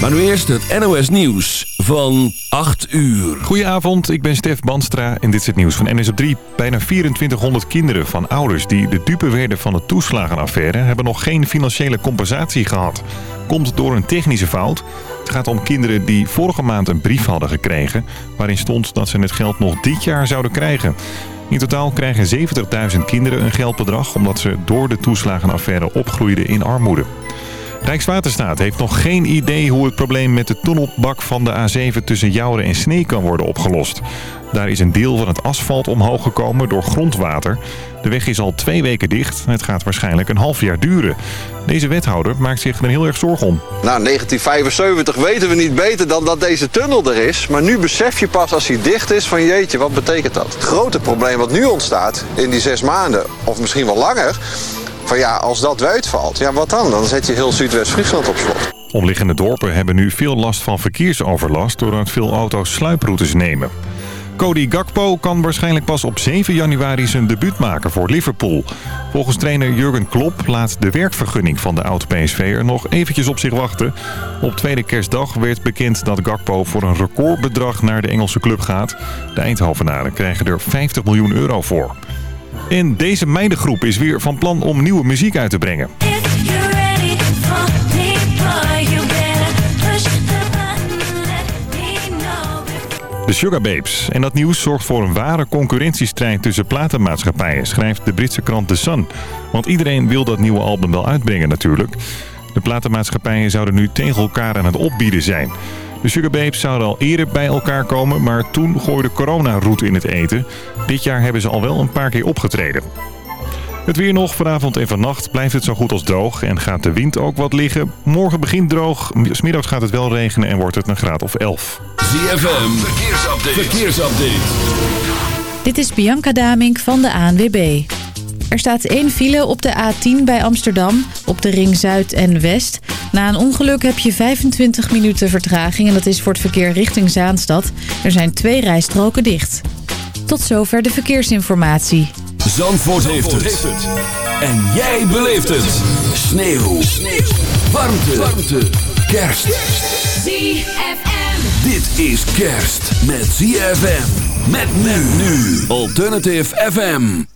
Maar nu eerst het NOS Nieuws van 8 uur. Goedenavond, ik ben Stef Banstra en dit is het nieuws van NS op 3. Bijna 2400 kinderen van ouders die de dupe werden van de toeslagenaffaire... hebben nog geen financiële compensatie gehad. Komt door een technische fout. Het gaat om kinderen die vorige maand een brief hadden gekregen... waarin stond dat ze het geld nog dit jaar zouden krijgen... In totaal krijgen 70.000 kinderen een geldbedrag omdat ze door de toeslagenaffaire opgroeiden in armoede. Rijkswaterstaat heeft nog geen idee hoe het probleem met de tunnelbak van de A7 tussen Jouren en Snee kan worden opgelost. Daar is een deel van het asfalt omhoog gekomen door grondwater. De weg is al twee weken dicht. Het gaat waarschijnlijk een half jaar duren. Deze wethouder maakt zich er heel erg zorgen om. Nou, 1975 weten we niet beter dan dat deze tunnel er is. Maar nu besef je pas als hij dicht is van jeetje, wat betekent dat? Het grote probleem wat nu ontstaat in die zes maanden, of misschien wel langer... van ja, als dat uitvalt, ja wat dan? Dan zet je heel Zuidwest-Friesland op slot. Omliggende dorpen hebben nu veel last van verkeersoverlast... doordat veel auto's sluiproutes nemen. Cody Gakpo kan waarschijnlijk pas op 7 januari zijn debuut maken voor Liverpool. Volgens trainer Jurgen Klopp laat de werkvergunning van de oud-PSV'er nog eventjes op zich wachten. Op tweede kerstdag werd bekend dat Gakpo voor een recordbedrag naar de Engelse club gaat. De Eindhovenaren krijgen er 50 miljoen euro voor. En deze meidengroep is weer van plan om nieuwe muziek uit te brengen. De Sugar Babes. En dat nieuws zorgt voor een ware concurrentiestrijd tussen platenmaatschappijen, schrijft de Britse krant The Sun. Want iedereen wil dat nieuwe album wel uitbrengen natuurlijk. De platenmaatschappijen zouden nu tegen elkaar aan het opbieden zijn. De Sugar Babes zouden al eerder bij elkaar komen, maar toen gooide corona roet in het eten. Dit jaar hebben ze al wel een paar keer opgetreden. Het weer nog. Vanavond en vannacht blijft het zo goed als droog en gaat de wind ook wat liggen. Morgen begint droog. Smiddags gaat het wel regenen en wordt het een graad of 11. ZFM, verkeersupdate. verkeersupdate. Dit is Bianca Damink van de ANWB. Er staat één file op de A10 bij Amsterdam, op de ring Zuid en West. Na een ongeluk heb je 25 minuten vertraging en dat is voor het verkeer richting Zaanstad. Er zijn twee rijstroken dicht. Tot zover de verkeersinformatie. Zandvoort, heeft, het. En jij beleeft het. Sneeuw. Sneeuw. Warmte. Warmte. Kerst. ZFM. Dit is kerst met ZFM. Met men nu. Alternative FM.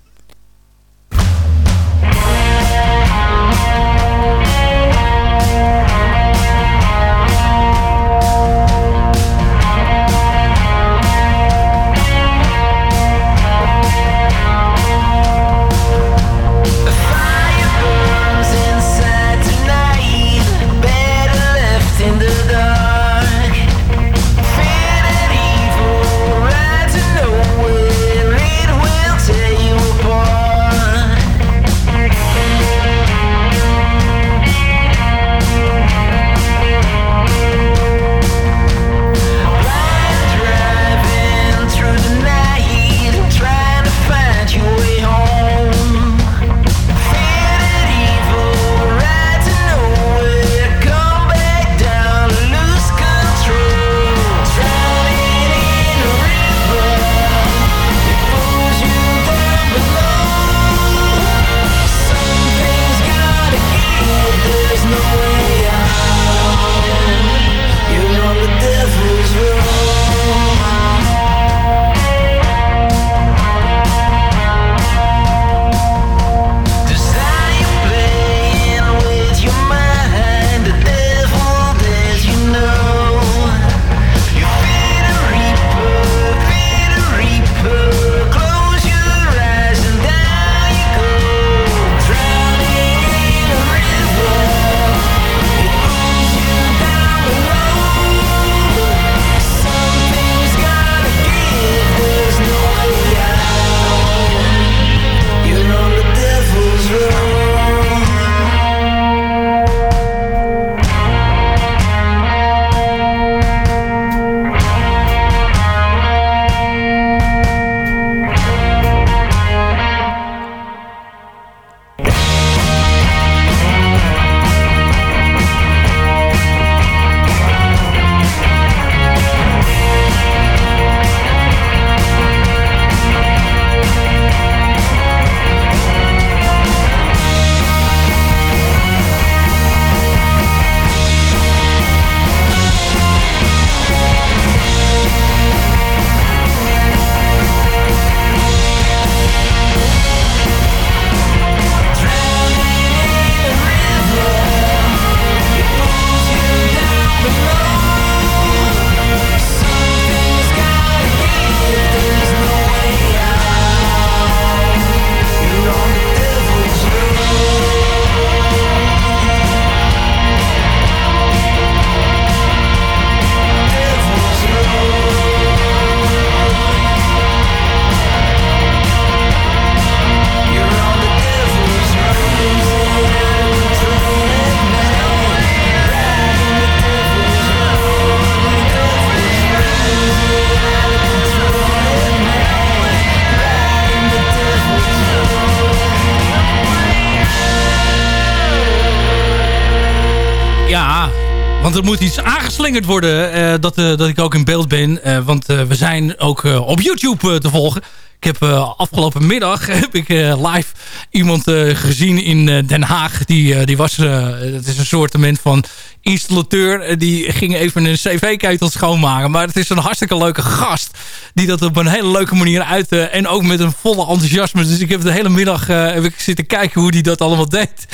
Want er moet iets aangeslingerd worden eh, dat, eh, dat ik ook in beeld ben. Eh, want we zijn ook op YouTube te volgen. Ik heb afgelopen middag heb ik, live iemand gezien in Den Haag. Die, die was, het is een soort van installateur. die ging even een cv-ketel schoonmaken. Maar het is een hartstikke leuke gast. Die dat op een hele leuke manier uit. en ook met een volle enthousiasme. Dus ik heb de hele middag heb ik zitten kijken hoe die dat allemaal deed.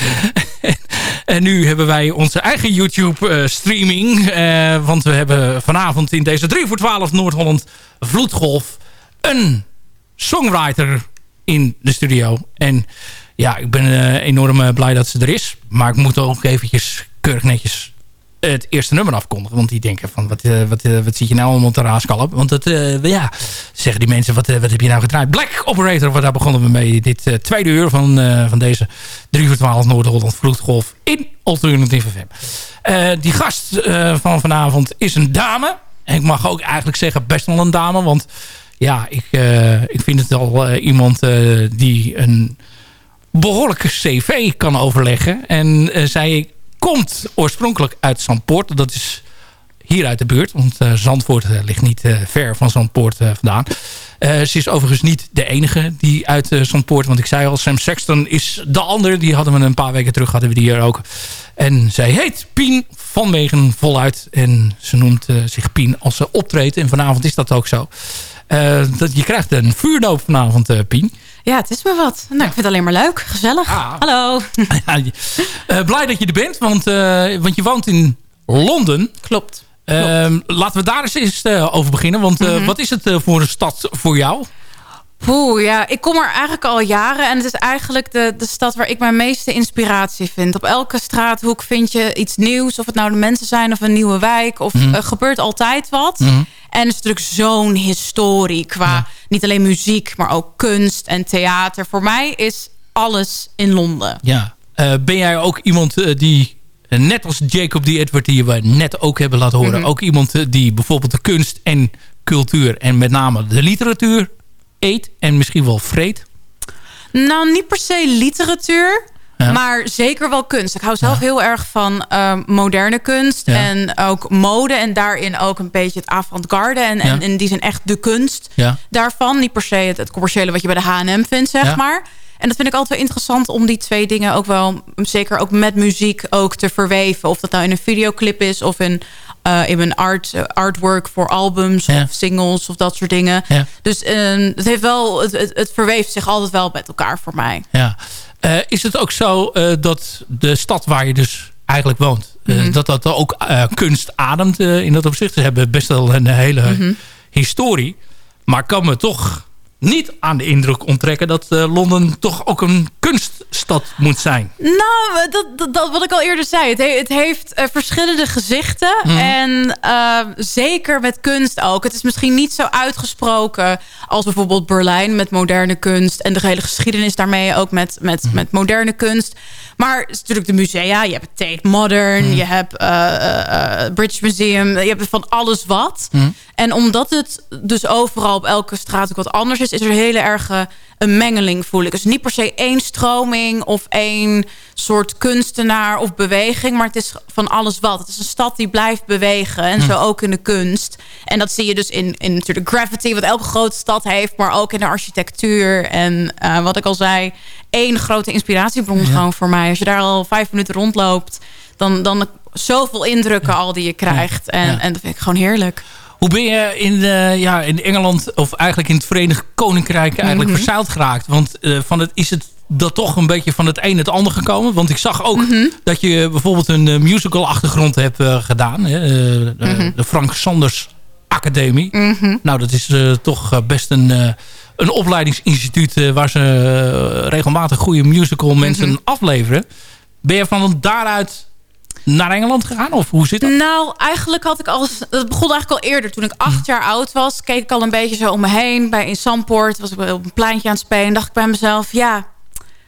En nu hebben wij onze eigen YouTube-streaming. Eh, want we hebben vanavond in deze 3 voor 12 Noord-Holland Vloedgolf... een songwriter in de studio. En ja, ik ben uh, enorm eh, blij dat ze er is. Maar ik moet ook eventjes keurig netjes het eerste nummer afkondigen. Want die denken van, wat, uh, wat, wat zit je nou allemaal te raaskallen? Want uh, ja, zeggen die mensen, wat, wat heb je nou gedraaid? Black Operator, daar begonnen we mee. Dit tweede uur van, van deze 3 voor 12 Noord-Holland Vloedgolf in Alternative FM. die gast van vanavond is een dame. En ik mag ook eigenlijk zeggen best wel een dame. Want ja, ik, ik vind het al iemand die een behoorlijke cv kan overleggen. En zij komt oorspronkelijk uit Zandpoort. Dat is hier uit de buurt. Want Zandvoort ligt niet ver van Zandpoort vandaan. ze is overigens niet de enige die uit Zandpoort... want ik zei al, Sam Sexton is de ander. Die hadden we een paar weken terug, hadden we die hier ook. En zij heet Pien van Wegen voluit. En ze noemt zich Pien als ze optreedt. En vanavond is dat ook zo. Dat, je krijgt een vuurdoop vanavond, Pien. Ja, het is me wat. Nou, ik vind het alleen maar leuk. Gezellig. Ah. Hallo. uh, blij dat je er bent, want, want je woont in Londen. Klopt. Laten we daar eens, eens uh, over beginnen. Want mm -hmm. wat is het voor een stad voor jou? Poeh, ja, ik kom er eigenlijk al jaren. En het is eigenlijk de, de stad waar ik mijn meeste inspiratie vind. Op elke straathoek vind je iets nieuws. Of het nou de mensen zijn of een nieuwe wijk. Of mm er gebeurt altijd wat. Mm -hmm. En het is natuurlijk zo'n historie qua niet alleen muziek, maar ook kunst en theater. Voor mij is alles in Londen. Ja. Uh, ben jij ook iemand uh, die, uh, net als Jacob die Edward die we net ook hebben laten horen... Mm -hmm. ook iemand die bijvoorbeeld de kunst en cultuur en met name de literatuur eet en misschien wel vreet? Nou, niet per se literatuur. Maar zeker wel kunst. Ik hou zelf heel erg van uh, moderne kunst. En ook mode. En daarin ook een beetje het avant-garde. En, en in die zin echt de kunst daarvan. Niet per se het, het, commerciële wat je bij de H&M vindt, zeg maar. En dat vind ik altijd wel interessant om die twee dingen ook wel... zeker ook met muziek ook te verweven. Of dat nou in een videoclip is of in uh, in mijn art, uh, artwork voor albums of singles of dat soort dingen. Dus uh, het, heeft wel, het, het, het, verweeft zich altijd wel met elkaar voor mij. Ja. Eh, is het ook zo dat de stad waar je dus eigenlijk woont... Mm -hmm. dat dat ook kunst ademt in dat opzicht? Ze hebben best wel een hele mm -hmm. historie. Maar kan me toch niet aan de indruk onttrekken... dat uh, Londen toch ook een kunststad moet zijn. Nou, dat, dat, wat ik al eerder zei. Het, he, het heeft uh, verschillende gezichten. Mm. En uh, zeker met kunst ook. Het is misschien niet zo uitgesproken als bijvoorbeeld Berlijn... met moderne kunst en de hele geschiedenis daarmee... ook met, met, mm. met moderne kunst. Maar het is natuurlijk de musea. Je hebt Tate Modern, je hebt British Museum. Je hebt van alles wat. En omdat het dus overal op elke straat ook wat anders is... is er hele erge een mengeling, voel ik. Dus niet per se één stroming of één soort kunstenaar of beweging... maar het is van alles wat. Het is een stad die blijft bewegen en hm. zo ook in de kunst. En dat zie je dus in, in natuurlijk Gravity... wat elke grote stad heeft, maar ook in de architectuur. En uh, wat ik al zei, één grote inspiratiebron ja. gewoon voor mij. Als je daar al vijf minuten rondloopt... dan, dan zoveel indrukken al die je krijgt. En, ja. en dat vind ik gewoon heerlijk. Hoe ben je in, uh, ja, in Engeland, of eigenlijk in het Verenigd Koninkrijk... eigenlijk mm -hmm. verzeild geraakt? Want uh, van het, is het dat toch een beetje van het een het ander gekomen? Want ik zag ook mm -hmm. dat je bijvoorbeeld een uh, musical achtergrond hebt gedaan. Hè? Mm -hmm. De Frank Sanders Academie. Nou, dat is toch best een, een opleidingsinstituut... waar ze regelmatig goede musical mensen afleveren. Ben je van daaruit naar Engeland gegaan? Of hoe zit dat? Nou, eigenlijk had ik al... Dat begon eigenlijk al eerder. Toen ik acht jaar oud was, keek ik al een beetje zo om me heen. Bij in Samport was ik op een pleintje aan het spelen. En dacht ik bij mezelf, ja...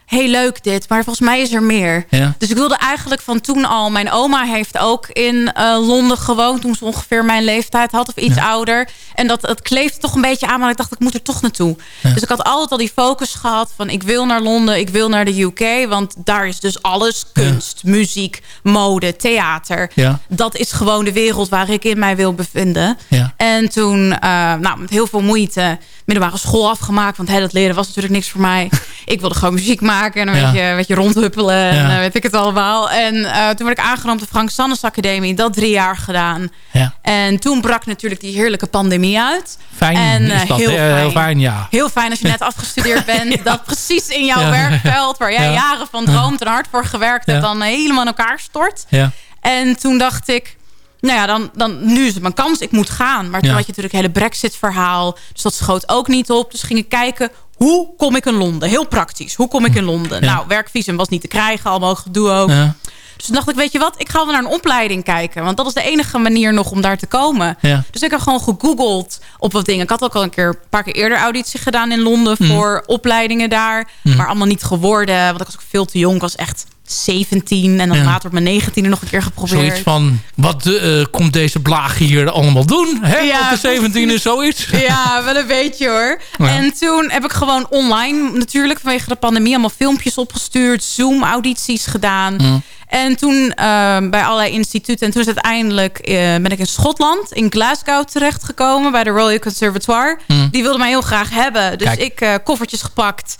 heel leuk dit, maar volgens mij is er meer. Ja. Dus ik wilde eigenlijk van toen al... Mijn oma heeft ook in eh, Londen gewoond... toen ze ongeveer mijn leeftijd had of iets ouder. En dat, dat kleefde toch een beetje aan... maar ik dacht, ik moet er toch naartoe. Dus ik had altijd al die focus gehad van... ik wil naar Londen, ik wil naar de UK... want daar is dus alles kunst, muziek, mode, theater. Dat is gewoon de wereld waar ik in mij wil bevinden. En toen, eh, nou, met heel veel moeite... middelbare school afgemaakt... want hè, dat leren was natuurlijk niks voor mij. ik wilde gewoon muziek maken en een Ja. beetje, beetje rondhuppelen... en eh, weet ik het allemaal. En eh, toen werd ik aangenomen op de Frank Sannes Academie. Dat drie jaar gedaan. Ja. En toen brak natuurlijk die heerlijke pandemie uit. Fijn En, is eh, dat. heel fijn. Heel fijn, ja. Heel fijn als je net afgestudeerd bent. Dat precies in jouw werkveld... waar jij Ja. jaren van droomt en hard voor gewerkt hebt... Dan helemaal in elkaar stort. Ja. En toen dacht ik... Nou ja, dan, dan, nu is het mijn kans. Ik moet gaan. Maar toen Ja. had je natuurlijk het hele brexit-verhaal. Dus dat schoot ook niet op. Dus ging ik kijken... Hoe kom ik in Londen? Heel praktisch. Hoe kom ik in Londen? Ja. Nou, werkvisum was niet te krijgen. Allemaal gedoe ook. Ja. Dus toen dacht ik, weet je wat? Ik ga wel naar een opleiding kijken. Want dat is de enige manier nog om daar te komen. Ja. Dus ik heb gewoon gegoogeld op wat dingen. Ik had ook al een keer een paar keer eerder auditie gedaan in Londen... Mhm. voor opleidingen daar. Maar allemaal niet geworden. Want ik was ook veel te jong. Ik was echt 17. En dan Ja. later op mijn 19e nog een keer geprobeerd. Zoiets van, wat eh, komt deze blaag hier allemaal doen? Hè? Ja, Op de 17 is zoiets. Ja, wel een beetje hoor. Ja. En toen heb ik gewoon online natuurlijk vanwege de pandemie allemaal filmpjes opgestuurd. Zoom-audities gedaan. Mm. En toen eh, bij allerlei instituten. En toen is uiteindelijk eh, ben ik in Schotland, in Glasgow terechtgekomen. Bij de Royal Conservatoire. Die wilde mij heel graag hebben. Dus. Kijk. ik eh, koffertjes gepakt.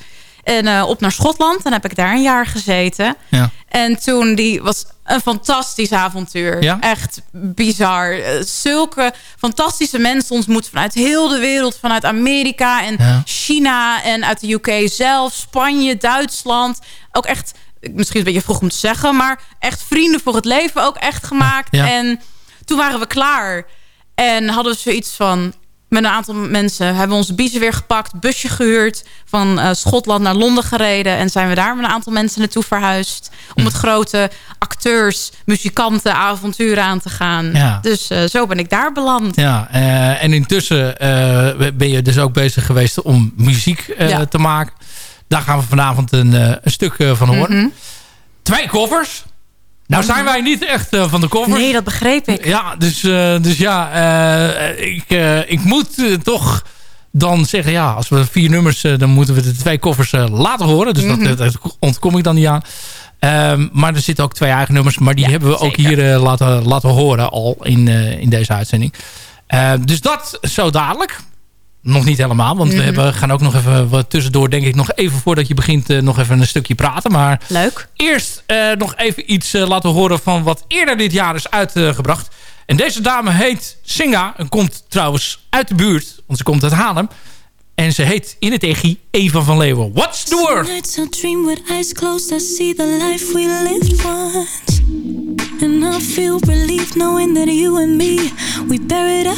En eh, op naar Schotland. En heb ik daar een jaar gezeten. Ja. En toen, die was een fantastisch avontuur. Ja? Echt bizar. Eh, Zulke fantastische mensen ontmoet vanuit heel de wereld. Vanuit Amerika en Ja. China en uit de UK zelf. Spanje, Duitsland. Ook echt, misschien een beetje vroeg om te zeggen... maar echt vrienden voor het leven ook echt gemaakt. En toen waren we klaar. En hadden we zoiets van... Met een aantal mensen hebben we onze biezen weer gepakt. Busje gehuurd. Van eh, Schotland naar Londen gereden. En zijn we daar met een aantal mensen naartoe verhuisd. Om het grote acteurs, muzikanten, avonturen aan te gaan. Ja. Dus eh, zo ben ik daar beland. Ja, eh, en intussen ben je dus ook bezig geweest om muziek Ja. te maken. Daar gaan we vanavond een, een stuk van horen. Mhm. Twee koffers. Nou zijn wij niet echt eh, van de koffers. Nee, dat begreep ik. Ja, dus, eh, dus ja, eh, ik, ik moet toch dan zeggen... ja, als we vier nummers... dan moeten we de twee koffers laten horen. Dus Mhm. dat, dat ontkom ik dan niet aan. Ehm, maar er zitten ook twee eigen nummers. Maar die Ja, hebben we ook hier laten, laten horen al in, in deze uitzending. Eh, dus dat zo dadelijk. Nog niet helemaal, want we Mhm. hebben, gaan ook nog even wat tussendoor, denk ik, nog even voordat je begint, eh, nog even een stukje praten. Maar Leuk. eerst eh, nog even iets eh, laten horen van wat eerder dit jaar is uitgebracht. En deze dame heet Singa en komt trouwens uit de buurt, want ze komt uit Haarlem. En ze heet in het echi Eva van Leeuwen. What's the word? Nights I dream with eyes closed, I see the life we lived once. And I feel relief knowing that you and me, we buried our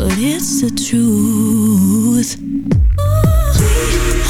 But it's the truth. We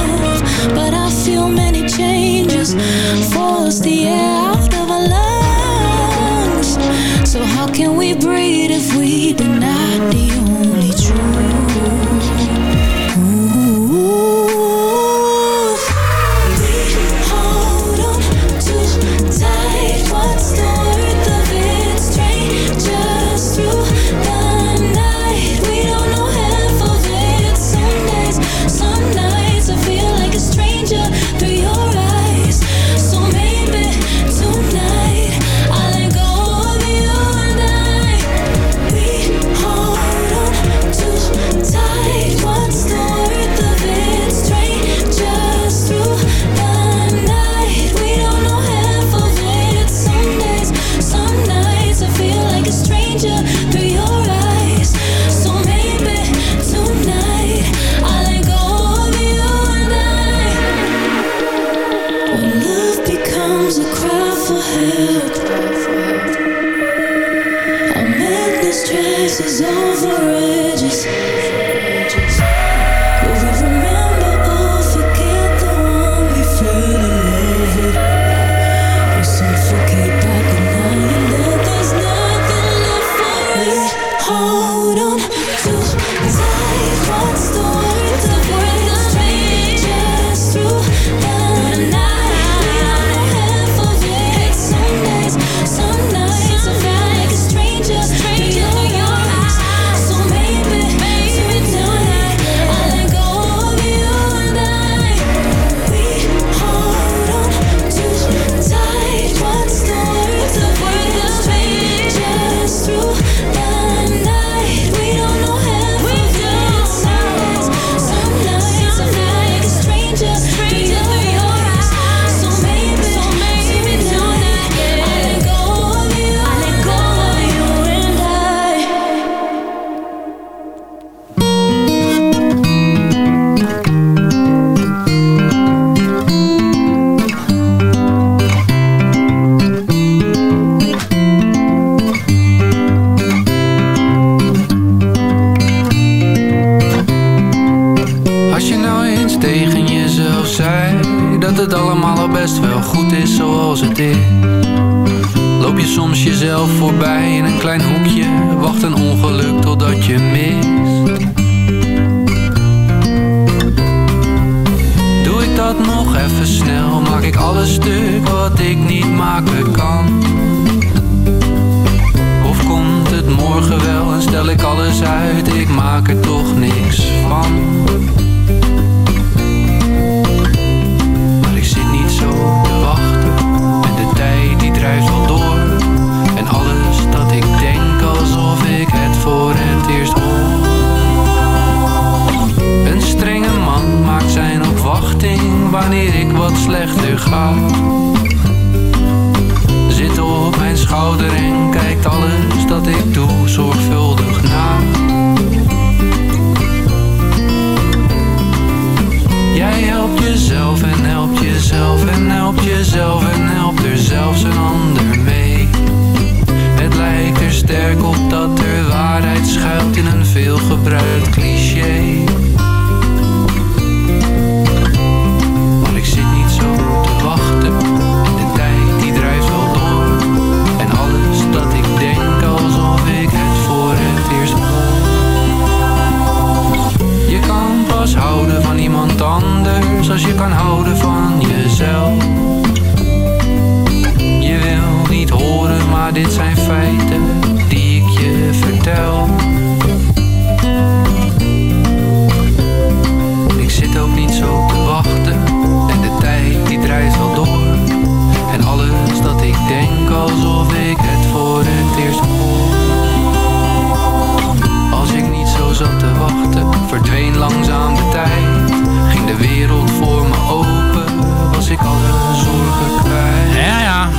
Force the air out of our lungs. So, how can we breathe if we deny the only Zit op mijn schouder en kijkt alles dat ik doe zorgvuldig na Jij helpt jezelf en helpt jezelf en helpt jezelf en helpt er zelfs een ander mee. Het lijkt er sterk op dat er waarheid schuilt in een veelgebruikt cliché. Als je kan houden van jezelf. Je wil niet horen, maar dit zijn feiten die ik je vertel. Ik zit ook niet zo te wachten en de tijd die draait wel door. En alles dat ik denk alsof ik het voor het eerst hoor. Als ik niet zo zat te wachten, verdween langzaam de tijd. Wereld voor me open, was ik alle zorgen kwijt. Ja, ja.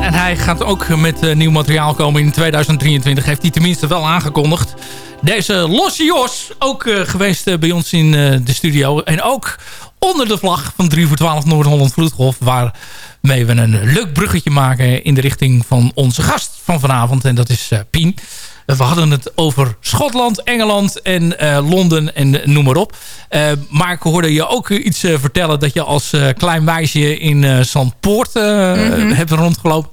En hij gaat ook met eh, nieuw materiaal komen in 2023. Heeft hij tenminste wel aangekondigd. Deze Losse Jos, ook eh, geweest eh, bij ons in de studio. En ook onder de vlag van 3 voor 12 Noord-Holland Vloedgolf. Waarmee we een leuk bruggetje maken in de richting van onze gast van vanavond. En dat is Pien. We hadden het over Schotland, Engeland en eh, Londen en noem maar op. Eh, maar ik hoorde je ook iets eh, vertellen dat je als eh, klein meisje in eh Zandpoort eh, hebt rondgelopen.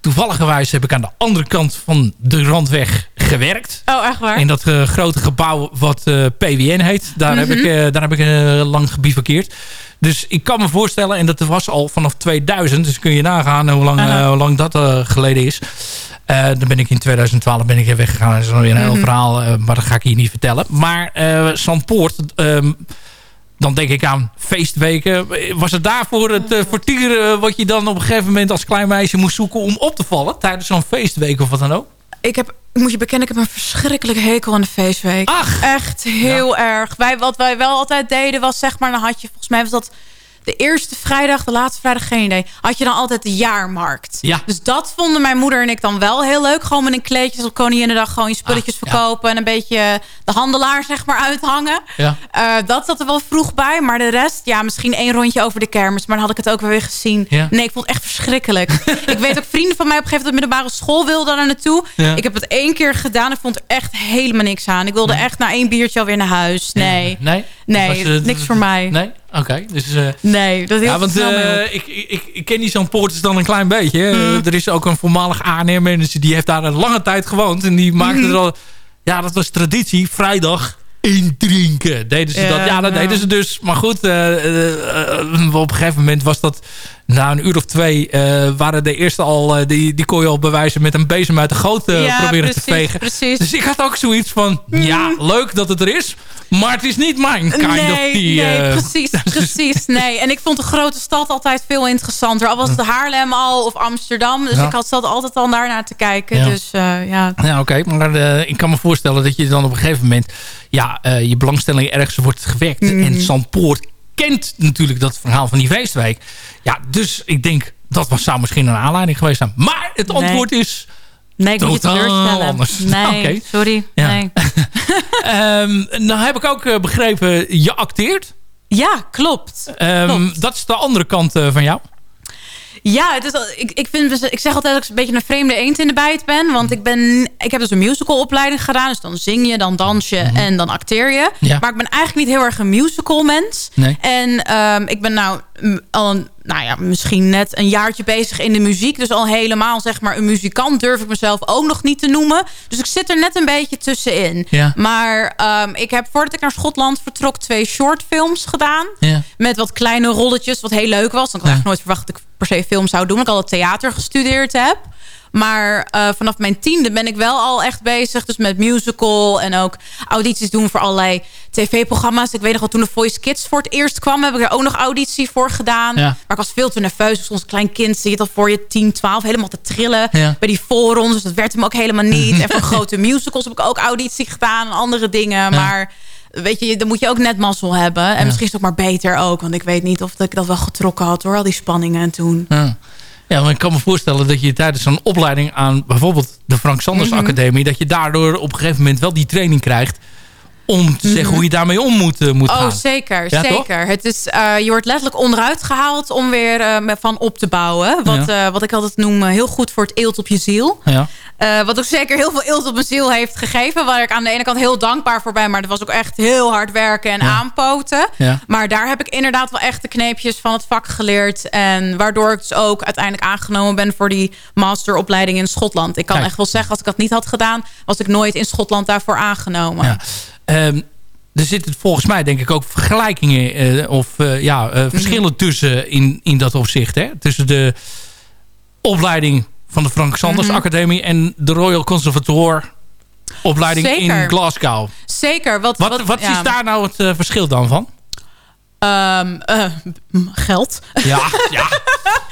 Toevalligerwijs heb ik aan de andere kant van de Randweg gewerkt. Oh, echt waar? In dat eh, grote gebouw wat eh, PWN heet. Daar heb ik, eh, daar heb ik eh, lang gebivakkeerd. Dus ik kan me voorstellen, en dat was al vanaf 2000. Dus kun je nagaan hoe lang, eh, hoe lang dat eh, geleden is. Eh, dan ben ik in 2012 ben ik er weggegaan. Dat is alweer een heel verhaal, eh, maar dat ga ik hier niet vertellen. Maar eh Zandpoort, ehm, dan denk ik aan feestweken. Was het daarvoor het uh, vertieren wat je dan op een gegeven moment als klein meisje moest zoeken om op te vallen? Tijdens zo'n feestweek of wat dan ook? Ik heb, ik moet je bekennen, ik heb een verschrikkelijke hekel aan de feestweek. Ach! Echt heel erg. Wij, wat wij wel altijd deden was, zeg maar, dan had je, volgens mij was dat de eerste vrijdag, de laatste vrijdag, geen idee. Had je dan altijd de jaarmarkt. Ja. Dus dat vonden mijn moeder en ik dan wel heel leuk. Gewoon met een kleedjes op Koninginnedag gewoon je spulletjes Ah, ja. verkopen. En een beetje de handelaar zeg maar uithangen. Ja. Eh, dat zat er wel vroeg bij. Maar de rest, ja, misschien één rondje over de kermis. Maar dan had ik het ook wel weer gezien. Ja. Nee, ik vond het echt verschrikkelijk. ik weet ook, vrienden van mij op een gegeven moment... de middelbare school wilden daar naartoe. Ik heb het één keer gedaan. Ik vond er echt helemaal niks aan. Ik wilde echt na één biertje alweer naar huis. Nee. Nee? Nee, was, eh, niks voor mij. Nee? Oké. Dus... eh, Nee, dat is Ja, want eh, ik, ik, ik ken die zo'n poorters dan een klein beetje. Mhm. Eh, Er is ook een voormalig ANR-manager die heeft daar een lange tijd gewoond. En die maakte Mhm. er al... Ja, dat was traditie. Vrijdag indrinken. Deden ze Ja, dat? Ja, dat ja. deden ze dus. Maar goed, op een gegeven moment was dat... Na een uur of twee eh, waren de eerste al... eh, die, die kon je al bewijzen met een bezem uit de goot eh, Ja, proberen precies, te vegen. precies. Dus ik had ook zoiets van... Ja, leuk dat het er is. Maar het is niet mijn kind nee, of die... nee, precies, precies. Nee. En ik vond de grote stad altijd veel interessanter. Al was het Haarlem al of Amsterdam. Dus Ja. ik had zat altijd al daarnaar te kijken. Ja. Dus ja. Ja, oké. Maar ik kan me voorstellen dat je dan op een gegeven moment... ja, je belangstelling ergens wordt gewekt. Mhm. En Zandpoort kent natuurlijk dat verhaal van die feestweek. Ja, dus ik denk, dat was, zou misschien een aanleiding geweest zijn. Maar het Nee. antwoord is... Nee, ik moet je teleurstellen. anders. Nee, sorry. Ja. Nee. ehm, nou heb ik ook eh, begrepen, je acteert. Ja, klopt. Ehm, Klopt. dat is de andere kant eh, van jou. Ja, het is, al- ik, ik, vind, ik zeg altijd dat ik een beetje een vreemde eend in de bijt ben. Want ik, ben, ik heb dus een musicalopleiding gedaan. Dus dan zing je, dan dans je en dan acteer je. Mhm. Ja. Maar ik ben eigenlijk niet heel erg een musical mens. Nee. En ehm, ik ben nou al een, nou ja, misschien net een jaartje bezig in de muziek. Dus al helemaal zeg maar een muzikant durf ik mezelf ook nog niet te noemen. Dus ik zit er net een beetje tussenin. Ja. Maar ehm, ik heb voordat ik naar Schotland vertrok twee shortfilms gedaan. Ja. Met wat kleine rolletjes, wat heel leuk was. Ik had Ja. echt nooit verwacht dat ik per se film zou doen. omdat Ik al het theater gestudeerd heb. Maar eh, vanaf mijn tiende ben ik wel al echt bezig. Dus met musical en ook audities doen voor allerlei tv-programma's. Ik weet nog wel, toen de Voice Kids voor het eerst kwam... heb ik er ook nog auditie voor gedaan. Ja. Maar ik was veel te nerveus. Dus ons klein kind het al voor je 10, 12... helemaal te trillen Ja. bij die voorrondes. Dus dat werd hem ook helemaal niet. en voor grote musicals heb ik ook auditie gedaan... en andere dingen. Maar weet je, dan moet je ook net mazzel hebben. En misschien is het ook maar beter ook. Want ik weet niet of dat ik dat wel getrokken had... hoor, al die spanningen toen. Ja. Ja, maar ik kan me voorstellen dat je tijdens zo'n opleiding aan bijvoorbeeld de Frank Sanders Mhm. Academie, dat je daardoor op een gegeven moment wel die training krijgt om te zeggen hoe je daarmee om moet, eh, moet Mhm. Oh, gaan. zeker. Ja, toch? zeker. Het is, eh, je wordt letterlijk onderuit gehaald om weer eh, van op te bouwen. Wat, wat ik altijd noem heel goed voor het eelt op je ziel. Ja. Eh, wat ook zeker heel veel eelt op mijn ziel heeft gegeven. Waar ik aan de ene kant heel dankbaar voor ben. Maar dat was ook echt heel hard werken en aanpoten. Ja. Maar daar heb ik inderdaad wel echt de kneepjes van het vak geleerd. En waardoor ik dus ook uiteindelijk aangenomen ben voor die masteropleiding in Schotland. Ik kan Kijk. echt wel zeggen, als ik dat niet had gedaan... was ik nooit in Schotland daarvoor aangenomen. Ja. Ehm, er zitten volgens mij denk ik ook vergelijkingen eh, of eh, ja, Mhm. eh, verschillen tussen in, in dat opzicht. Hè? Tussen de opleiding van de Frank Sanders Mhm. Academie en de Royal Conservatoire opleiding Zeker. in Glasgow. Zeker. Wat, Wat, wat ja. is daar nou het eh, verschil dan van? Ehm, eh, geld. Ja, ja.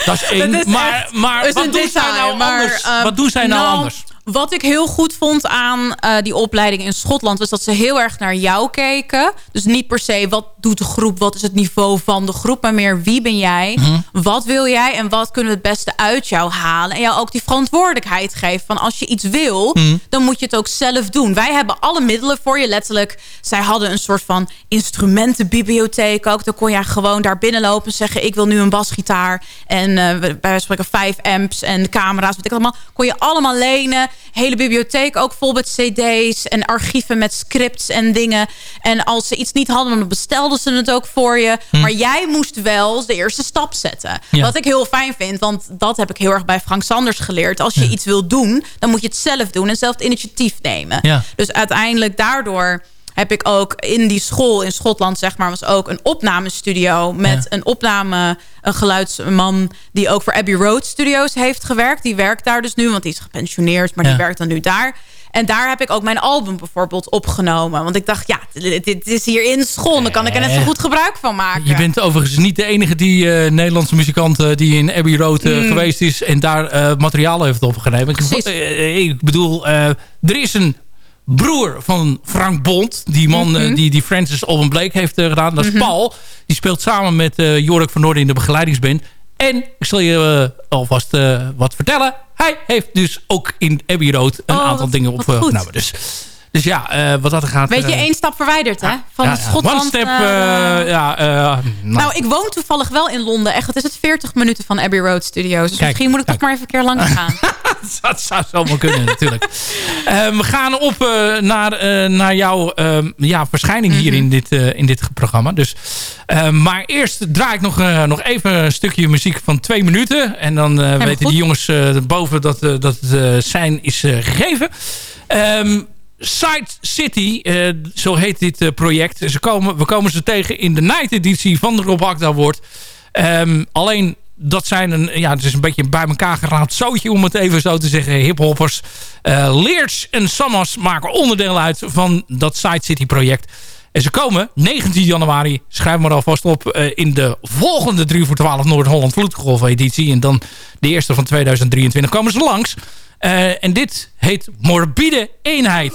Dat is één. Dat is maar wat doen zij nou anders? ehm, wat doen zij nou, nou, anders? Wat ik heel goed vond aan eh, die opleiding in Schotland... was dat ze heel erg naar jou keken. Dus niet per se wat doet de groep, wat is het niveau van de groep... maar meer wie ben jij, Mhm. wat wil jij... en wat kunnen we het beste uit jou halen. En jou ook die verantwoordelijkheid geven van als je iets wil... Mhm. dan moet je het ook zelf doen. Wij hebben alle middelen voor je, letterlijk. Zij hadden een soort van instrumentenbibliotheek ook. Dan kon jij gewoon daar binnenlopen en zeggen... ik wil nu een basgitaar en bij wijze van spreken vijf amps en camera's. Weet ik allemaal. Kon je allemaal lenen. Hele bibliotheek ook vol met cd's en archieven met scripts en dingen. En als ze iets niet hadden, dan bestelden ze het ook voor je. Maar jij moest wel de eerste stap zetten. Ja. Wat ik heel fijn vind, want dat heb ik heel erg bij Frank Sanders geleerd. Als je iets wil doen, dan moet je het zelf doen en zelf het initiatief nemen. Ja. Dus uiteindelijk daardoor heb ik ook in die school in Schotland, zeg maar, was ook een opnamestudio met Ja. een opname, een geluidsman die ook voor Abbey Road Studios heeft gewerkt. Die werkt daar dus nu, want die is gepensioneerd, maar Ja. die werkt dan nu daar. En daar heb ik ook mijn album bijvoorbeeld opgenomen. Want ik dacht, ja, dit, dit is hier in school. Dan kan ik er net zo goed gebruik van maken. Je bent overigens niet de enige die eh, Nederlandse muzikant eh, die in Abbey Road eh, Mm. geweest is en daar eh, materiaal heeft opgenomen. Ik, eh, ik bedoel, eh, er is een broer van Frank Bond. Die man eh, die, die Francis Alban Blake heeft eh, gedaan. Dat is Paul. Die speelt samen met eh, Jorik van Noorden in de begeleidingsband. En ik zal je alvast wat vertellen. Hij heeft dus ook in Abbey Road een Oh, aantal wat- dingen opgenomen. Dus, dus ja, eh, wat dat er gaat... Weet je, eh, één stap verwijderd, hè? Van ja, Schotland. One step, eh, ja, nou, Nou, ik woon toevallig wel in Londen. Echt, het is het 40 minuten van Abbey Road Studios. Dus Kijk, misschien moet ik kijk. toch maar even een keer langs gaan. dat zou zomaar kunnen natuurlijk. We gaan op naar, naar jouw eh, ja, verschijning hier in dit, in dit programma. Dus, maar eerst draai ik nog, nog even een stukje muziek van twee minuten. En dan weten goed. die jongens boven dat, dat het zijn is gegeven. Ehm Side City, eh, zo heet dit eh, project. Ze komen, we komen ze tegen in de night editie van de Rob Akda Award. Ehm, alleen dat zijn een, ja, het is een beetje bij elkaar geraapt zootje om het even zo te zeggen. Hiphoppers. Eh Leers en Sammas maken onderdeel uit van dat Side City project. En ze komen 19 januari, schrijf maar alvast op, eh, in de volgende 3 voor 12 Noord-Holland Vloedgolf editie. En dan de eerste van 2023 komen ze langs. Eh, en dit heet Morbide Eenheid.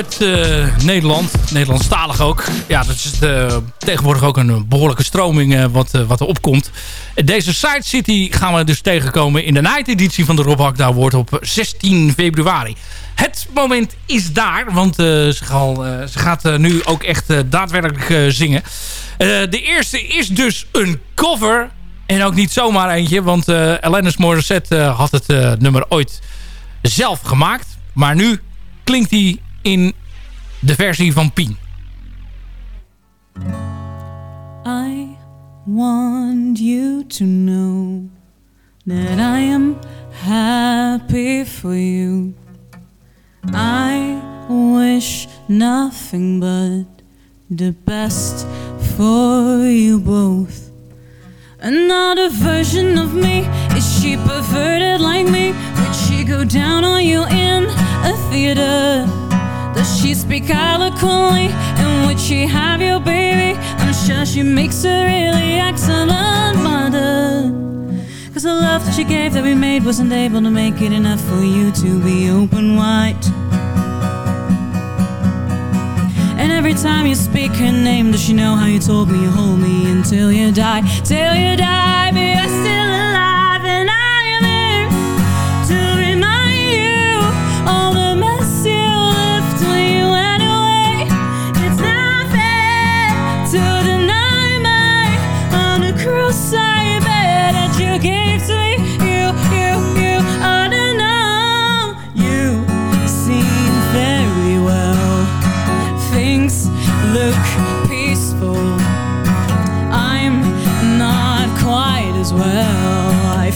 Uit eh, Nederland. Nederlandstalig ook. Ja, dat is eh, tegenwoordig ook een behoorlijke stroming eh, wat, wat er opkomt. Deze Side City gaan we dus tegenkomen in de night editie van de Rob Hakda Award op 16 februari. Het moment is daar, want ze, ze gaat nu ook echt daadwerkelijk zingen. De eerste is dus een cover. En ook niet zomaar eentje, want eh Alanis Morissette had het nummer ooit zelf gemaakt. Maar nu klinkt hij in de versie van Pien. I want you to know that I am happy for you. I wish nothing but the best for you both. Another version of me is she perverted like me? Would she go down on you in a theater? Does she speak eloquently? And would she have your baby? I'm sure she makes a really excellent mother. Cause the love that she gave that we made wasn't able to make it enough for you to be open wide. And every time you speak her name, does she know how you told me you hold me until you die? Till you die, but you're still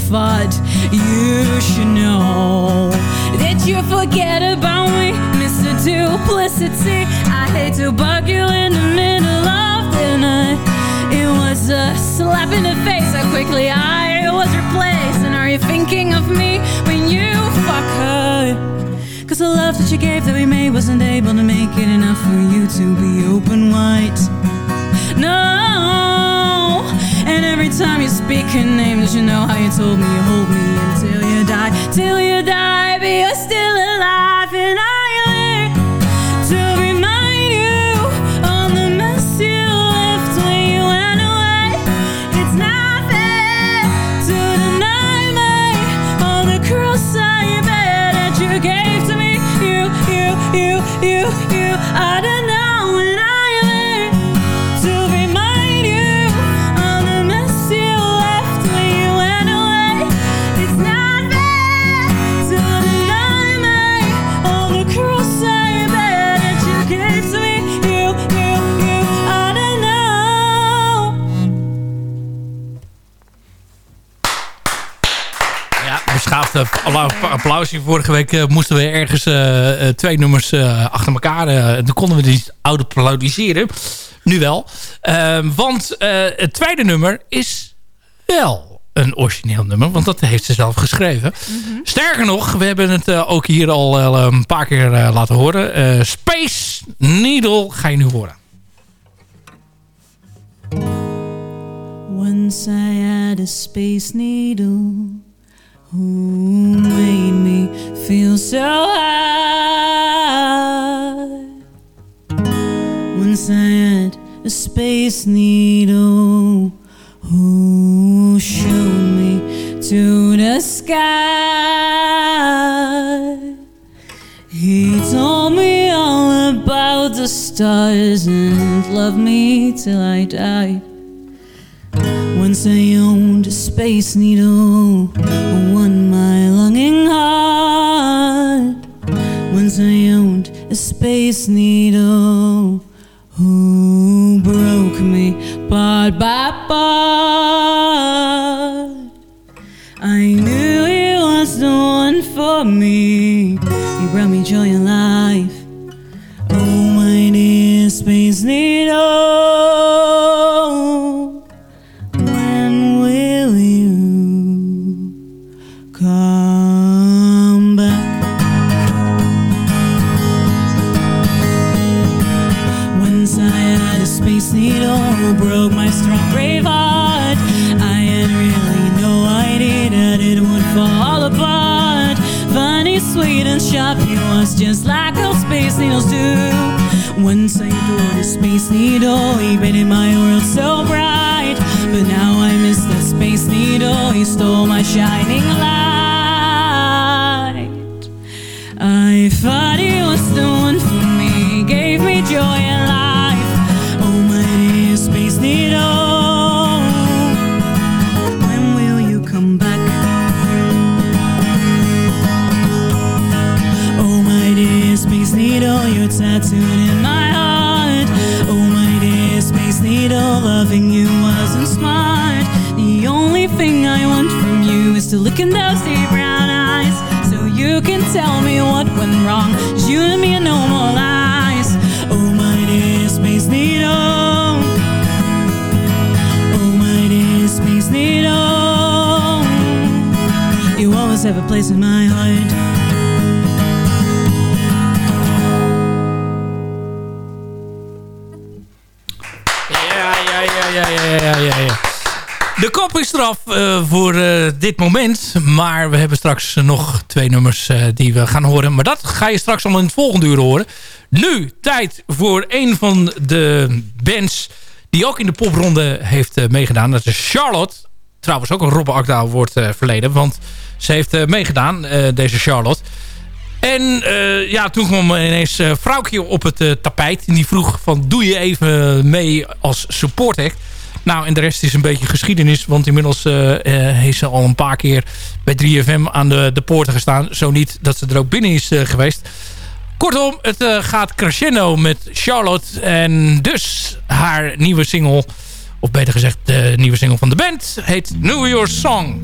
You should know that you forget about me, Mr. Duplicity. I hate to bug you in the middle of the night. It was a slap in the face how quickly I was replaced. And are you thinking of me when you fuck her? Cause the love that you gave that we made wasn't able to make it enough for you to be open white. No, time you speak her name, does you know how you told me you hold me until you die, till you die, but you're still alive, applausje. Vorige week eh, moesten we ergens eh, eh, twee nummers eh, achter elkaar. eh, dan konden we die niet applaudisseren. Nu wel. Ehm, want eh, het tweede nummer is wel een origineel nummer. Want dat heeft ze zelf geschreven. Sterker nog, we hebben het eh, ook hier al een paar keer eh, laten horen. Eh, Space Needle ga je nu horen. Once I had a space needle who made me feel so high. Once I had a space needle who showed me to the sky. He told me all about the stars and loved me till I died. Once I owned a space needle, won my longing heart. Once I owned a space needle who broke me part by part. I knew he was the one for me. He brought me joy in life. Dit moment. Maar we hebben straks nog twee nummers eh, die we gaan horen. Maar dat ga je straks allemaal in het volgende uur horen. Nu tijd voor een van de bands die ook in de popronde heeft eh, meegedaan. Dat is Charlotte. Trouwens ook een Robbe Akda wordt eh, verleden. Want ze heeft meegedaan, deze Charlotte. En ja, toen kwam ineens uh, Vrouwtje op het tapijt. En die vroeg van, doe je even mee als support act? Nou, en de rest is een beetje geschiedenis. Want inmiddels eh, eh, heeft ze al een paar keer bij 3FM aan de, de poorten gestaan. Zo niet dat ze er ook binnen is eh, geweest. Kortom, het gaat crescendo met Charlotte. En dus haar nieuwe single, of beter gezegd de nieuwe single van de band, heet New Your Song.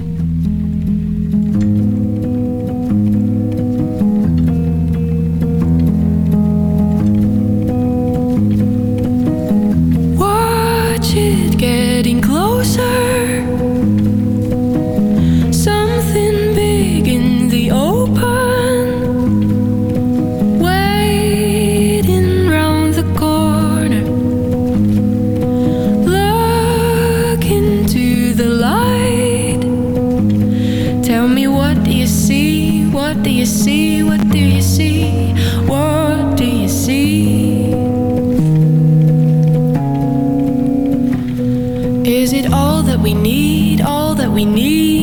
closer. We need?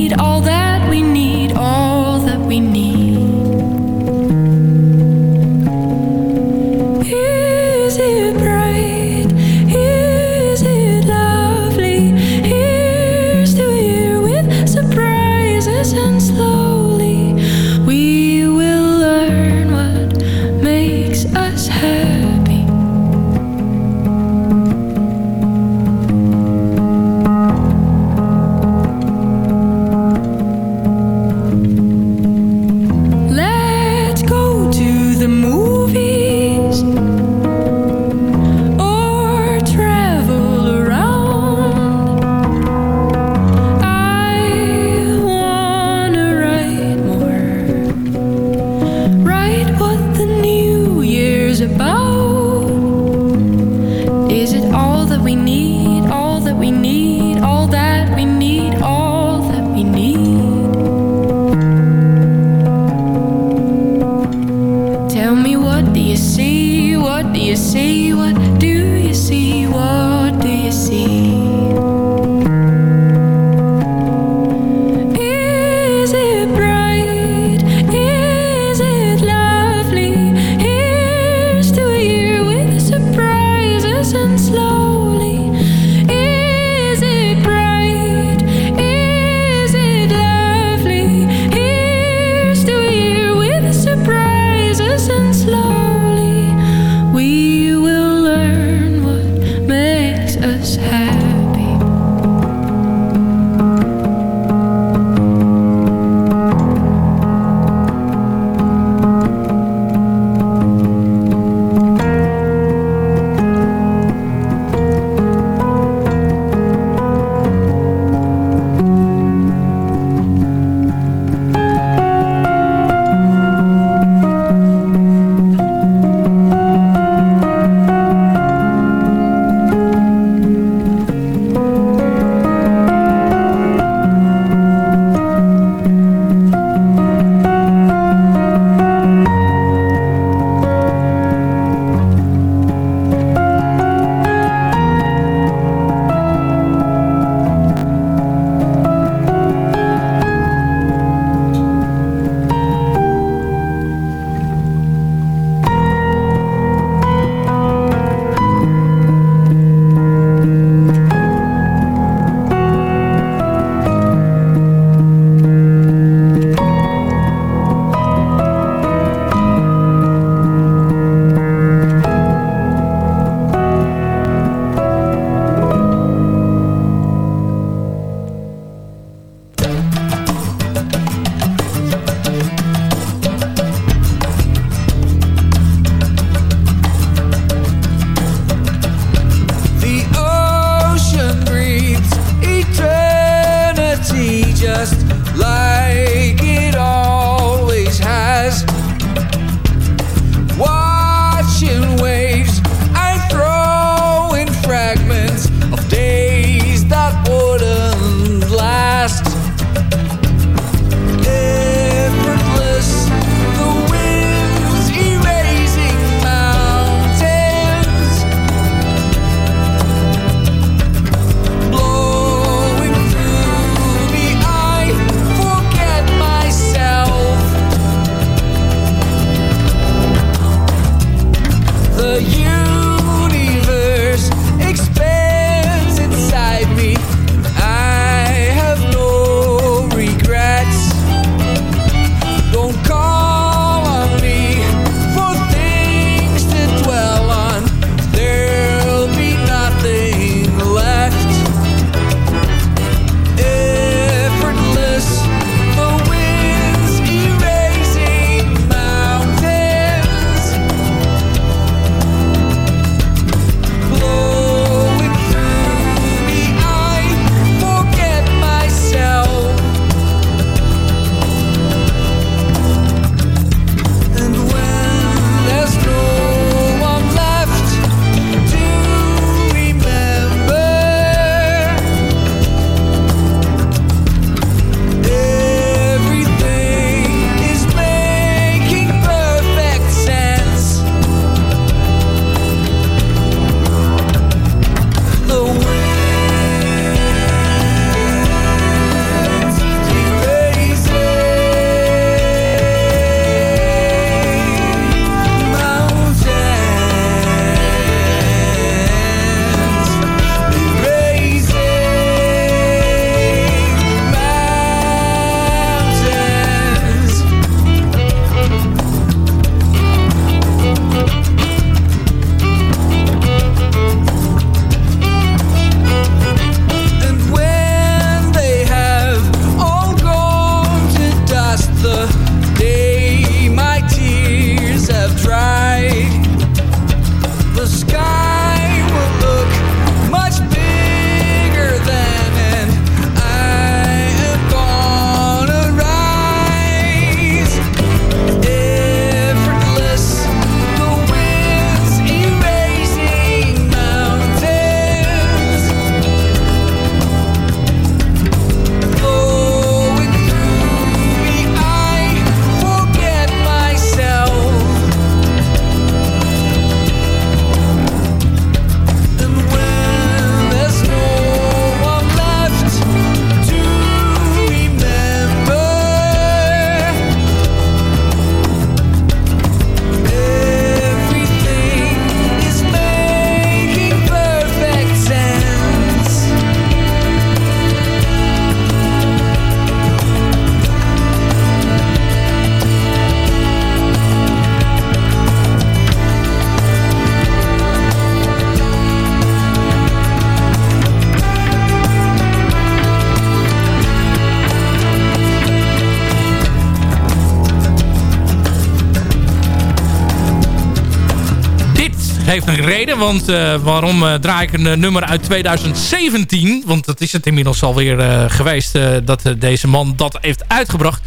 Reden, want eh, waarom eh, draai ik een eh, nummer uit 2017? Want dat is het inmiddels alweer geweest dat deze man dat heeft uitgebracht.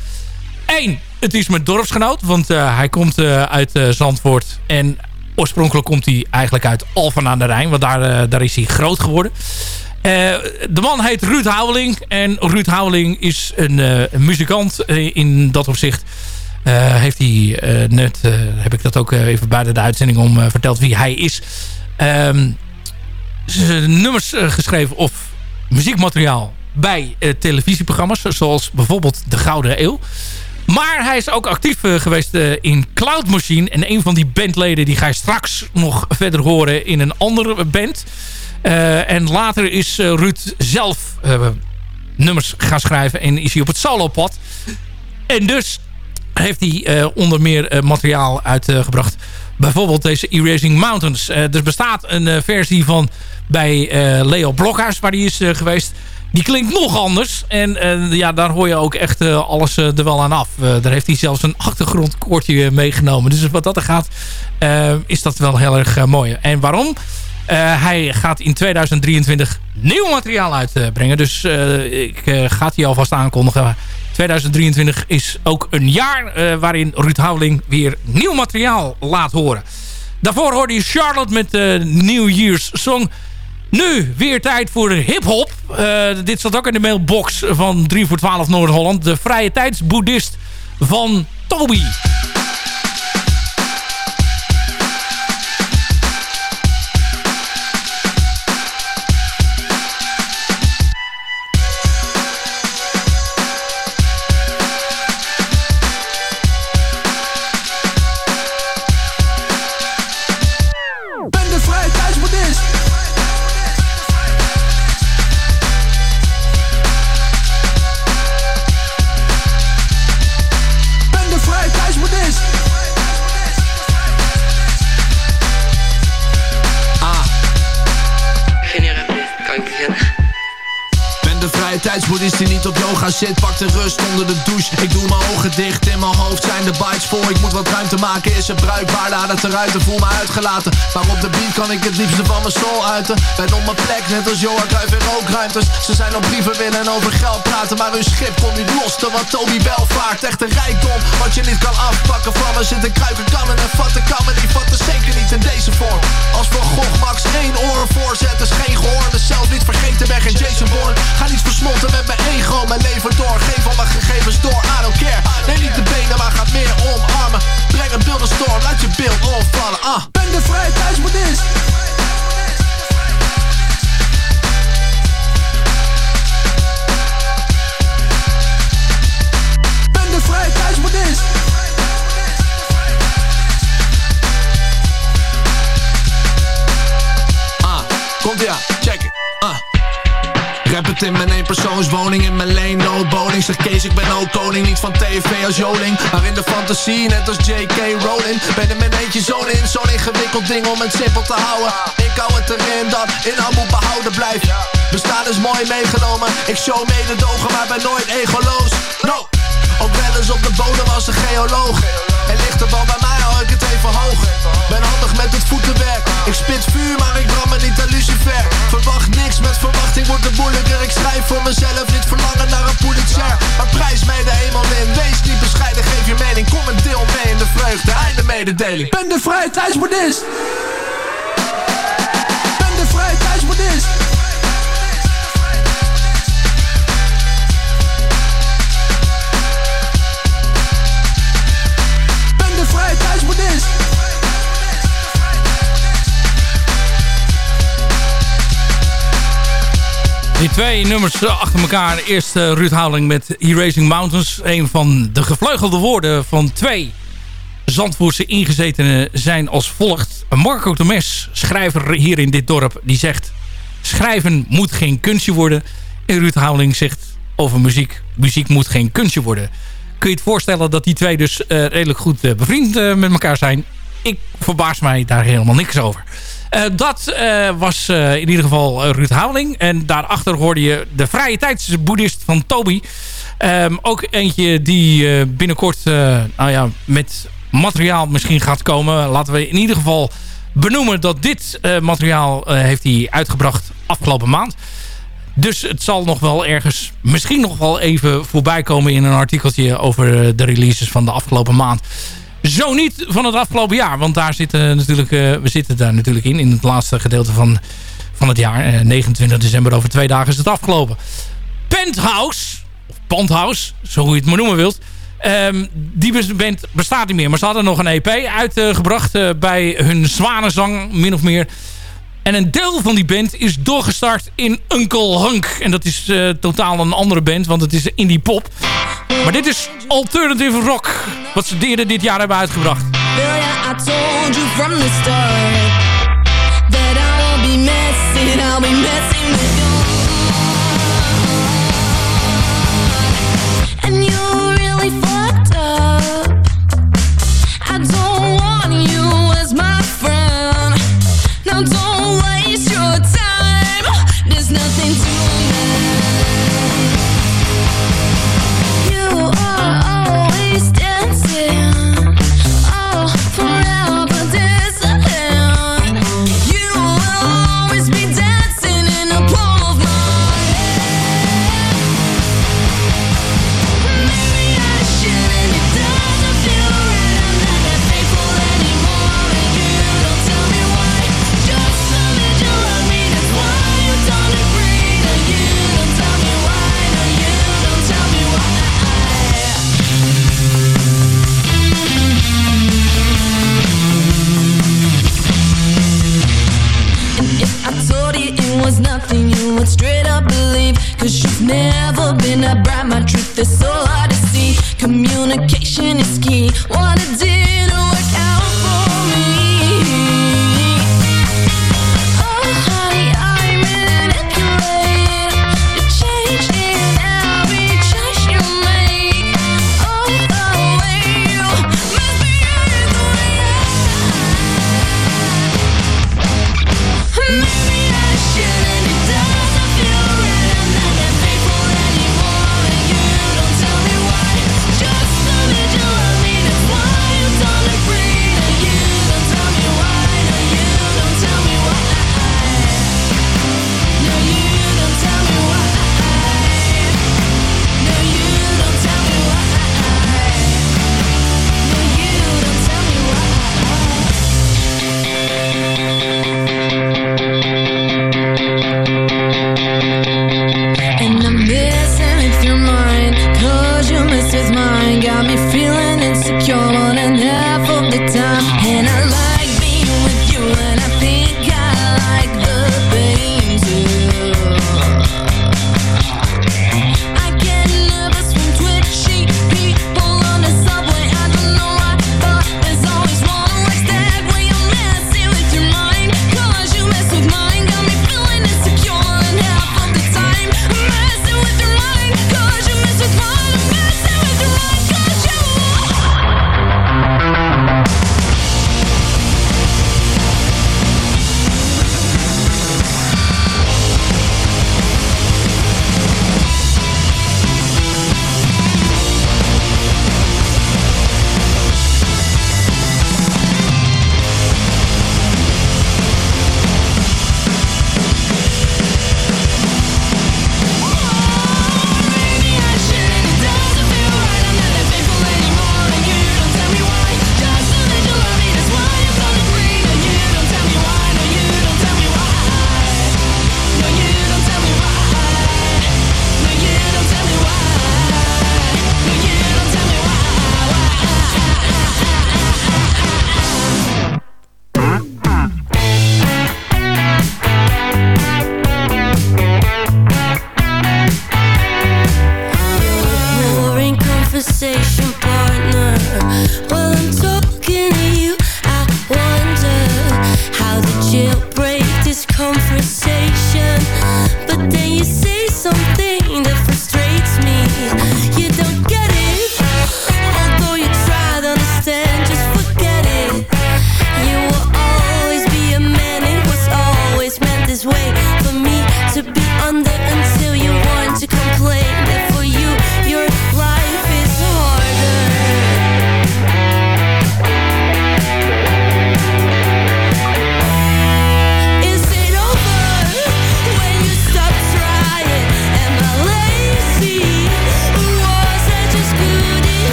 Eén, het is mijn dorpsgenoot, want hij komt uit Zandvoort. En oorspronkelijk komt hij eigenlijk uit Alphen aan de Rijn, want daar, daar is hij groot geworden. De man heet Ruud Houweling. En Ruud Houweling is een, muzikant in dat opzicht. Eh, heeft hij eh, net, eh, heb ik dat ook even buiten de uitzending om verteld wie hij is. Ehm, nummers geschreven of muziekmateriaal bij televisieprogramma's. Zoals bijvoorbeeld De Gouden Eeuw. Maar hij is ook actief geweest in Cloud Machine. En een van die bandleden die ga je straks nog verder horen in een andere band. En later is Ruud zelf nummers gaan schrijven. En is hij op het solopad. En dus heeft hij eh, onder meer eh, materiaal uitgebracht. Bijvoorbeeld deze Erasing Mountains. Eh, er bestaat een versie van bij Leo Blokhuis waar hij is geweest. Die klinkt nog anders. En ja, daar hoor je ook echt alles er wel aan af. Daar heeft hij zelfs een achtergrondkoortje meegenomen. Dus wat dat er gaat, is dat wel heel erg mooi. En waarom? Hij gaat in 2023 nieuw materiaal uitbrengen. Dus ik ga het hier alvast aankondigen. 2023 is ook een jaar eh, waarin Ruud Houweling weer nieuw materiaal laat horen. Daarvoor hoorde je Charlotte met de New Year's Song. Nu weer tijd voor hip-hop. Eh, dit staat ook in de mailbox van 3 voor 12 Noord-Holland. De vrije tijdsboeddhist van Toby. Vrije tijdsboeddhist die zit Pak de rust onder de douche. Ik doe mijn ogen dicht, in mijn hoofd zijn de bites vol Ik moet wat ruimte maken, is het bruikbaar? Laat het eruit en voel me uitgelaten. Maar op de beat kan ik het liefste van mijn soul uiten. Ben op mijn plek, net als Johan Cruijff in rookruimtes. Ze zijn op brieven willen en over geld praten Maar hun schip komt niet los, te wat Toby Bell vaart Echt een rijkdom, wat je niet kan afpakken Van me zitten kruiken, kannen en vatten Kan me niet vatten, zeker niet in deze vorm. Als Van Gogh Max één oor voorzet is geen gehoor. Mezelf niet vergeten, ben geen Jason Bourne. Ga niet versmolten met mijn ego, mijn leven Geef al mijn gegevens door, I don't care. Neem niet de benen, maar ga meer omarmen. Breng een beeldenstorm, laat je beeld opvallen ah. Ben de vrije Ben Koning, niet van tv als Joling. Maar in de fantasie, net als J.K. Rowling. Ben er met eentje zo'n in, zo'n ingewikkeld ding om het simpel te houden. Ik hou het erin dat in moet behouden blijft. Bestaan is mooi meegenomen, ik show mededogen maar ben nooit egoloos. No, ook wel alles op de bodem als een geoloog. En ligt de bal bij mij, hou ik het even hoog. Ben handig met het voetenwerk. Ik spit vuur, maar ik brand me niet aan lucifer. Verwacht niks, met verwachting wordt het moeilijker. Ik schrijf voor mezelf, niet verlangen naar een Pulitzer. Maar prijs mij de hemel in. Wees niet bescheiden, geef je mening. Kom en deel mee in de vreugde. Einde mededeling. Ben de vrije tijdsboeddhist. Die twee nummers achter elkaar. Eerst eh, Ruud Houweling met Erasing Mountains. Een van de gevleugelde woorden van twee Zandvoortse ingezetenen zijn als volgt. Marco de Mes, schrijver hier in dit dorp, die zegt... Schrijven moet geen kunstje worden. En Ruud Houweling zegt over muziek... Muziek moet geen kunstje worden. Kun je het voorstellen dat die twee dus eh, redelijk goed eh, bevriend eh, met elkaar zijn? Ik verbaas mij daar helemaal niks over. Eh, dat eh, was eh, in ieder geval Ruud Houweling. En daarachter hoorde je de vrije tijdsboeddhist van Toby. Ehm, ook eentje die binnenkort nou ja, met materiaal misschien gaat komen. Laten we in ieder geval benoemen dat dit materiaal heeft hij uitgebracht afgelopen maand. Dus het zal nog wel ergens misschien nog wel even voorbij komen in een artikeltje over de releases van de afgelopen maand. Zo niet van het afgelopen jaar. Want daar zitten natuurlijk, eh, we zitten daar natuurlijk in. In het laatste gedeelte van, van het jaar. Eh, 29 december over twee dagen is het afgelopen. Penthouse. Of Pandhouse. Zo hoe je het maar noemen wilt. ehm, die band bestaat niet meer. Maar ze hadden nog een EP uitgebracht eh, bij hun zwanenzang. Min of meer. En een deel van die band is doorgestart in Uncle Hunk. En dat is eh, totaal een andere band. Want het is indie pop. Maar dit is alternative rock. Wat ze eerder dit jaar hebben uitgebracht. Nothing, you would straight up believe. Cause you've never been that bright, my truth is so hard to see. Communication is key.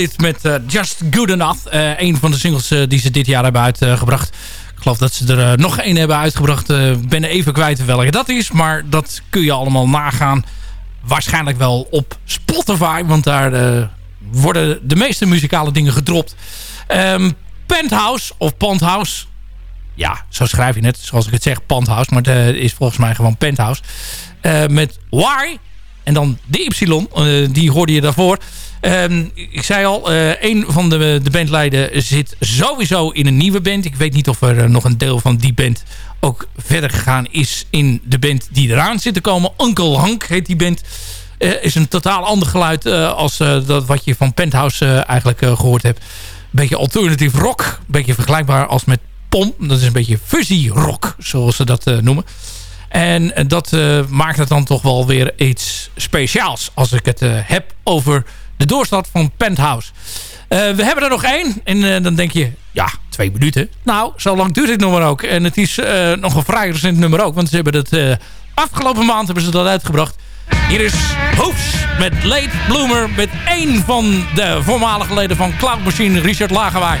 Dit met eh, Just Good Enough. Eh, een van de singles eh, die ze dit jaar hebben uitgebracht. Ik geloof dat ze er nog één hebben uitgebracht. Ik ben even kwijt welke dat is. Maar dat kun je allemaal nagaan. Waarschijnlijk wel op Spotify. Want daar worden de meeste muzikale dingen gedropt. Ehm, Penthouse of Penthouse. Ja, zo schrijf je het. Zoals ik het zeg, Penthouse. Maar het is volgens mij gewoon Penthouse. Met Why. En dan de Y. eh, die hoorde je daarvoor. Ehm, ik zei al, eh, een van de, de bandleiden zit sowieso in een nieuwe band. Ik weet niet of er eh, nog een deel van die band ook verder gegaan is in de band die eraan zit te komen. Uncle Hank heet die band. Is een totaal ander geluid als dat wat je van Penthouse eigenlijk eh, gehoord hebt. Beetje alternative rock. Beetje vergelijkbaar als met Pom. Dat is een beetje fuzzy rock, zoals ze dat noemen. En eh, dat eh, maakt het dan toch wel weer iets speciaals. Als ik het eh, heb over de doorstart van Penthouse. We hebben er nog één. En dan denk je, ja, twee minuten. Nou, zo lang duurt het nummer ook. En het is nog een vrij recent nummer ook. Want ze hebben eh, afgelopen maand hebben ze dat uitgebracht. Hier is Hoofs met Late Bloomer. Met één van de voormalige leden van Cloud Machine, Richard Lagerwaai.